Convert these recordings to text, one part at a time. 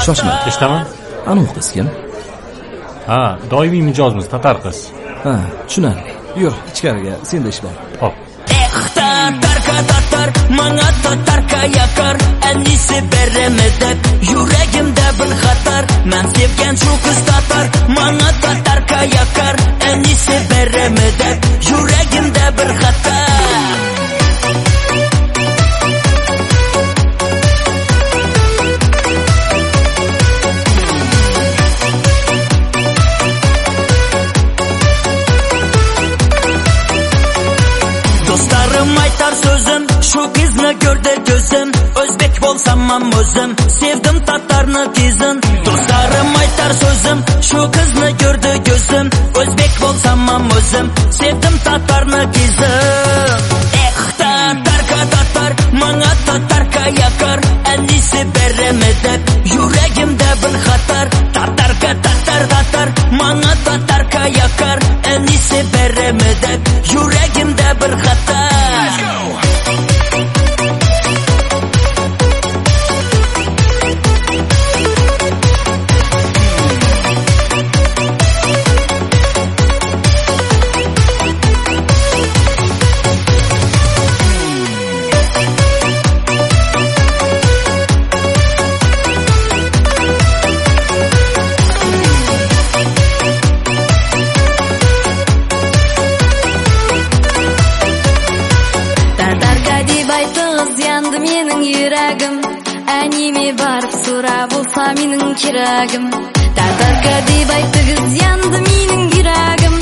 o'xshashmi eshitaman anavi qiz kim ha doimiy mijozimiz tatar qiz ha tushunarli yur ichkariga senda bor hop tarka tatar manga tatarka yakar anisi berimi deb yuragimda bir xatar man sevgan shu qiz tatar manga tatarka yakar anisi berimi deb Артым айтар сөзім шоу-бизні көрді көзім Өзбек болсамам өзім Sevдім татарны тезін Достарым айтар сөзім шоу-қызны көрді көзім Өзбек болсамам өзім sevdim татарны тезін Эх, татарка, татар Маңа татарка якар Әндесі береме деп Юрегімді бір қатар Татарка, татар, татар Маңа татарка якар Әндесі деп бір менің ерәгім әниме барып сұра болса менің керәгім татарка деп айтты зиянды янды менің ерәгім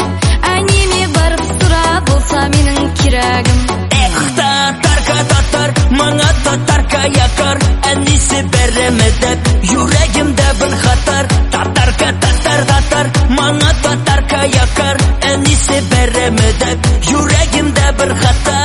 әниме барып сұра болса менің керәгім эх татарка татар маңа татарка якар әнесі бәрімі деп жүрегімді бір хатар татарка татар татар маңа татарка якар әнесі бәрімі деп жүрегімді бір хатар